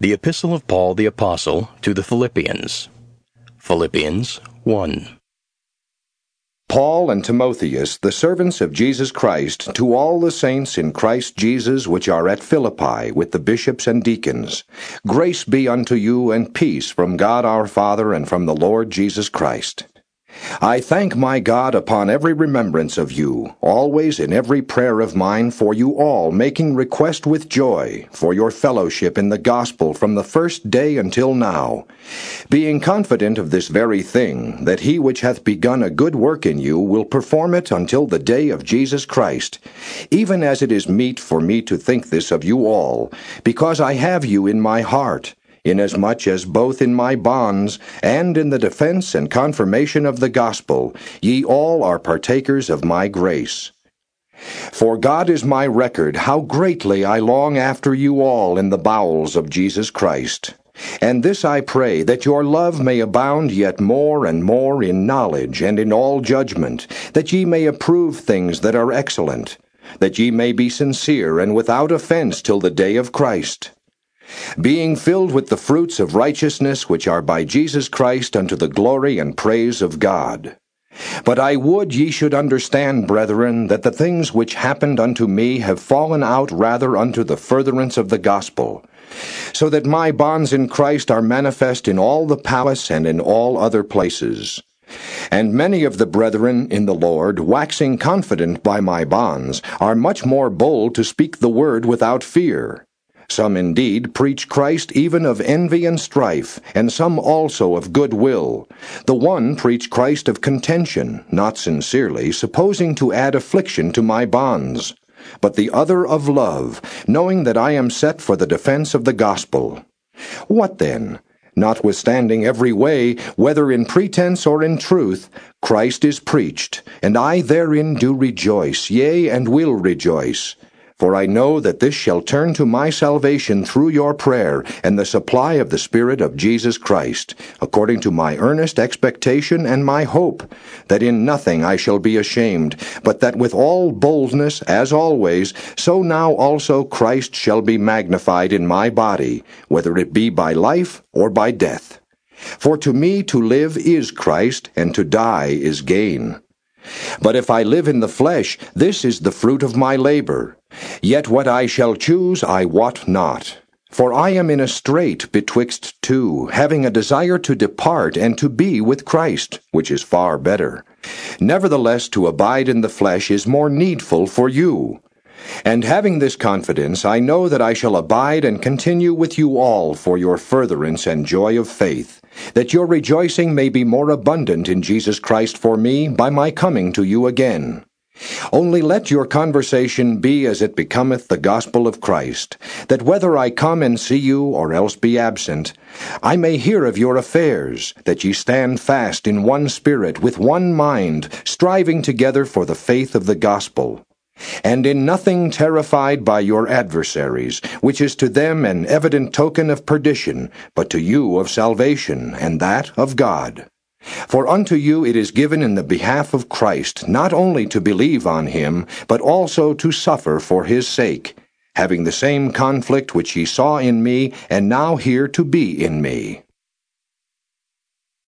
The Epistle of Paul the Apostle to the Philippians. Philippians 1. Paul and Timotheus, the servants of Jesus Christ, to all the saints in Christ Jesus which are at Philippi, with the bishops and deacons, grace be unto you and peace from God our Father and from the Lord Jesus Christ. I thank my God upon every remembrance of you, always in every prayer of mine for you all, making request with joy for your fellowship in the gospel from the first day until now, being confident of this very thing, that he which hath begun a good work in you will perform it until the day of Jesus Christ, even as it is meet for me to think this of you all, because I have you in my heart inasmuch as both in my bonds and in the defense and confirmation of the gospel ye all are partakers of my grace. For God is my record, how greatly I long after you all in the bowels of Jesus Christ. And this I pray, that your love may abound yet more and more in knowledge and in all judgment, that ye may approve things that are excellent, that ye may be sincere and without offense till the day of Christ being filled with the fruits of righteousness which are by Jesus Christ unto the glory and praise of God. But I would ye should understand, brethren, that the things which happened unto me have fallen out rather unto the furtherance of the gospel, so that my bonds in Christ are manifest in all the palace and in all other places. And many of the brethren in the Lord, waxing confident by my bonds, are much more bold to speak the word without fear. Some indeed preach Christ even of envy and strife, and some also of good will. The one preach Christ of contention, not sincerely, supposing to add affliction to my bonds, but the other of love, knowing that I am set for the defense of the gospel. What then? Notwithstanding every way, whether in pretense or in truth, Christ is preached, and I therein do rejoice, yea, and will rejoice. For I know that this shall turn to my salvation through your prayer and the supply of the Spirit of Jesus Christ, according to my earnest expectation and my hope, that in nothing I shall be ashamed, but that with all boldness, as always, so now also Christ shall be magnified in my body, whether it be by life or by death. For to me to live is Christ, and to die is gain. But if I live in the flesh, this is the fruit of my labor. Yet what I shall choose I wot not. For I am in a strait betwixt two, having a desire to depart and to be with Christ, which is far better. Nevertheless, to abide in the flesh is more needful for you. And having this confidence, I know that I shall abide and continue with you all for your furtherance and joy of faith, that your rejoicing may be more abundant in Jesus Christ for me by my coming to you again. Only let your conversation be as it becometh the gospel of Christ, that whether I come and see you or else be absent, I may hear of your affairs, that ye stand fast in one spirit, with one mind, striving together for the faith of the gospel. And in nothing terrified by your adversaries, which is to them an evident token of perdition, but to you of salvation, and that of God. For unto you it is given in the behalf of Christ not only to believe on him, but also to suffer for his sake, having the same conflict which ye saw in me, and now hear to be in me.